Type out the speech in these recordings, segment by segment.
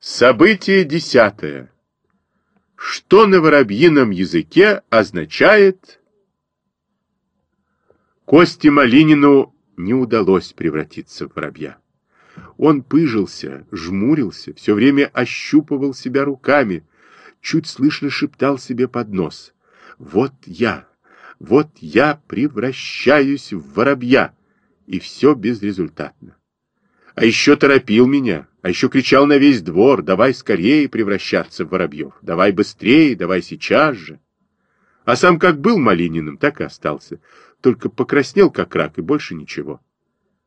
Событие десятое. Что на воробьином языке означает... Косте Малинину не удалось превратиться в воробья. Он пыжился, жмурился, все время ощупывал себя руками, чуть слышно шептал себе под нос. «Вот я, вот я превращаюсь в воробья!» И все безрезультатно. А еще торопил меня, а еще кричал на весь двор, давай скорее превращаться в воробьев, давай быстрее, давай сейчас же. А сам как был Малининым, так и остался, только покраснел как рак и больше ничего.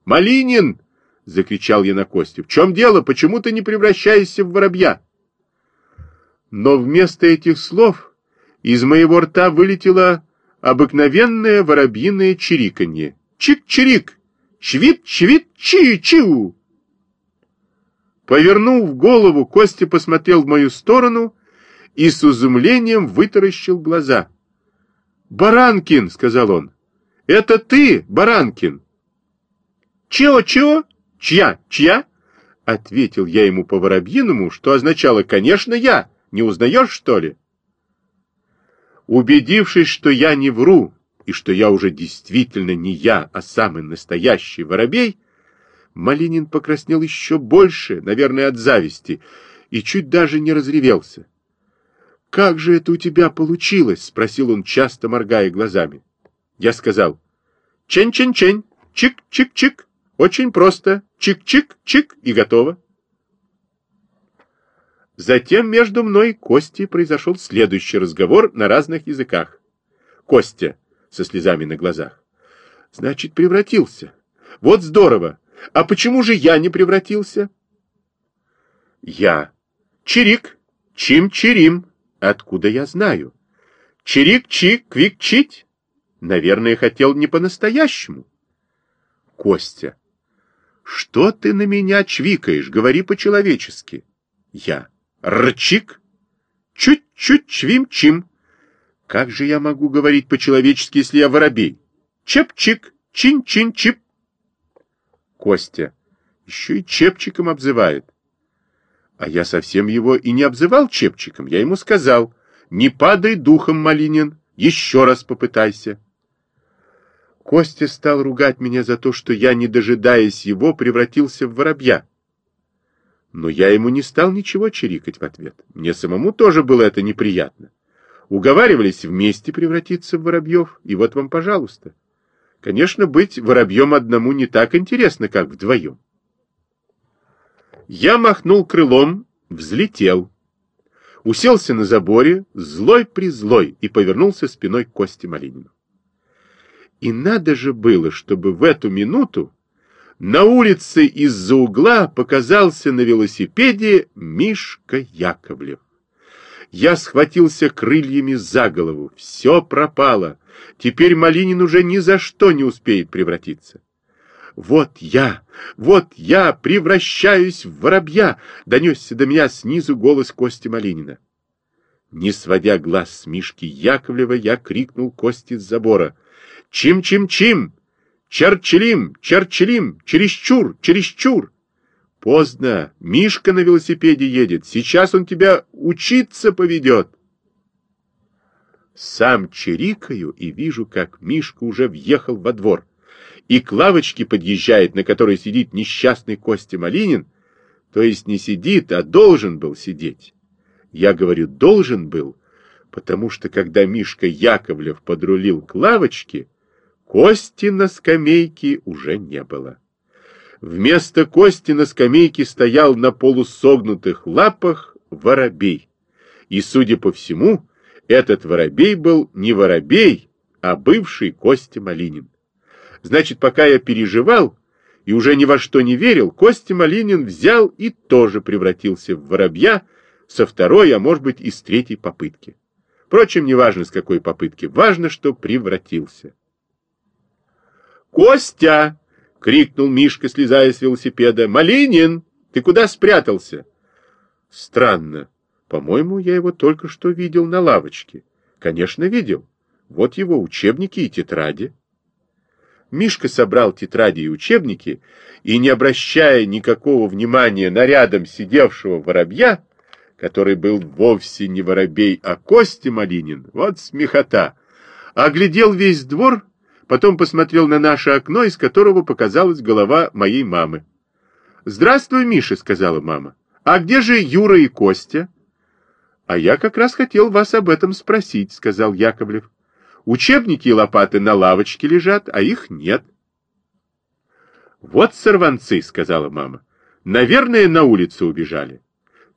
«Малинин!» — закричал я на Костю. «В чем дело? Почему ты не превращаешься в воробья?» Но вместо этих слов из моего рта вылетело обыкновенное воробьиное чириканье. «Чик-чирик! Чвит-чвит-чи-чиу!» Повернув голову, Костя посмотрел в мою сторону и с изумлением вытаращил глаза. «Баранкин!» — сказал он. «Это ты, Баранкин!» «Чего-чего? Чья? Чья?» — ответил я ему по-воробьиному, что означало «конечно я». Не узнаешь, что ли? Убедившись, что я не вру, и что я уже действительно не я, а самый настоящий воробей, Малинин покраснел еще больше, наверное, от зависти, и чуть даже не разревелся. «Как же это у тебя получилось?» — спросил он, часто моргая глазами. Я сказал, «Чень-чень-чень, чик-чик-чик, очень просто, чик-чик-чик и готово». Затем между мной и Костей произошел следующий разговор на разных языках. Костя со слезами на глазах. «Значит, превратился. Вот здорово. А почему же я не превратился? Я. Чирик. Чим-чирим. Откуда я знаю? Чирик-чик, квик-чить. Наверное, хотел не по-настоящему. Костя. Что ты на меня чвикаешь? Говори по-человечески. Я. Рчик. Чуть-чуть чвим-чим. Как же я могу говорить по-человечески, если я воробей? Чеп-чик, чин-чин-чип. Костя. Еще и чепчиком обзывает. А я совсем его и не обзывал чепчиком. Я ему сказал, не падай духом, Малинин, еще раз попытайся. Костя стал ругать меня за то, что я, не дожидаясь его, превратился в воробья. Но я ему не стал ничего чирикать в ответ. Мне самому тоже было это неприятно. Уговаривались вместе превратиться в воробьев, и вот вам, пожалуйста. Конечно, быть воробьем одному не так интересно, как вдвоем. Я махнул крылом, взлетел, уселся на заборе, злой-призлой, и повернулся спиной к Косте Малинину. И надо же было, чтобы в эту минуту на улице из-за угла показался на велосипеде Мишка Яковлев. Я схватился крыльями за голову. Все пропало. Теперь Малинин уже ни за что не успеет превратиться. «Вот я, вот я превращаюсь в воробья!» — донесся до меня снизу голос Кости Малинина. Не сводя глаз с Мишки Яковлева, я крикнул Кости с забора. «Чим-чим-чим! Черчелим! Черчелим! Чересчур! Чересчур!» Поздно. Мишка на велосипеде едет. Сейчас он тебя учиться поведет. Сам чирикаю и вижу, как Мишка уже въехал во двор. И к лавочке подъезжает, на которой сидит несчастный Костя Малинин, то есть не сидит, а должен был сидеть. Я говорю «должен был», потому что когда Мишка Яковлев подрулил к лавочке, Кости на скамейке уже не было. Вместо кости на скамейке стоял на полусогнутых лапах воробей. И, судя по всему, этот воробей был не воробей, а бывший Костя Малинин. Значит, пока я переживал и уже ни во что не верил, Костя Малинин взял и тоже превратился в воробья со второй, а может быть и с третьей попытки. Впрочем, не важно с какой попытки, важно, что превратился. «Костя!» — крикнул Мишка, слезая с велосипеда. «Малинин, ты куда спрятался?» «Странно. По-моему, я его только что видел на лавочке». «Конечно, видел. Вот его учебники и тетради». Мишка собрал тетради и учебники и, не обращая никакого внимания на рядом сидевшего воробья, который был вовсе не воробей, а Костя Малинин, вот смехота, оглядел весь двор, потом посмотрел на наше окно, из которого показалась голова моей мамы. «Здравствуй, Миша», — сказала мама. «А где же Юра и Костя?» «А я как раз хотел вас об этом спросить», — сказал Яковлев. «Учебники и лопаты на лавочке лежат, а их нет». «Вот сорванцы», — сказала мама. «Наверное, на улицу убежали.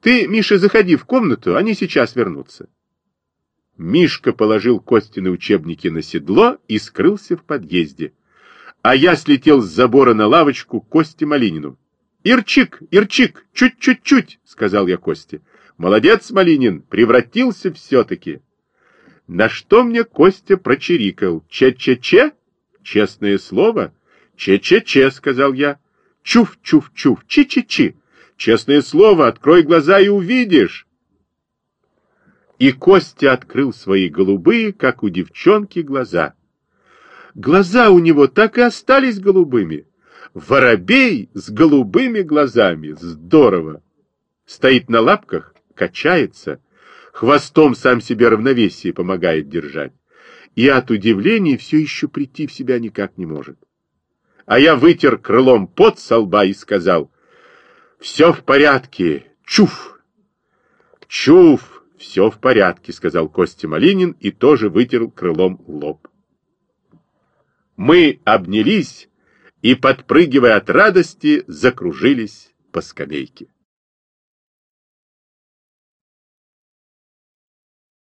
Ты, Миша, заходи в комнату, они сейчас вернутся». Мишка положил Костины учебники на седло и скрылся в подъезде. А я слетел с забора на лавочку к Косте Малинину. «Ирчик, Ирчик, чуть-чуть-чуть», — сказал я Косте. «Молодец, Малинин, превратился все-таки». На что мне Костя прочирикал? «Че-че-че? Честное слово?» «Че-че-че», — сказал я. «Чуф-чуф-чуф, чи-чи-чи. Честное слово, открой глаза и увидишь». И Костя открыл свои голубые, как у девчонки, глаза. Глаза у него так и остались голубыми. Воробей с голубыми глазами. Здорово. Стоит на лапках, качается, хвостом сам себе равновесие помогает держать. И от удивления все еще прийти в себя никак не может. А я вытер крылом под со лба и сказал, «Все в порядке, чуф!» «Чуф, все в порядке», — сказал Костя Малинин и тоже вытер крылом лоб. Мы обнялись, и, подпрыгивая от радости, закружились по скамейке.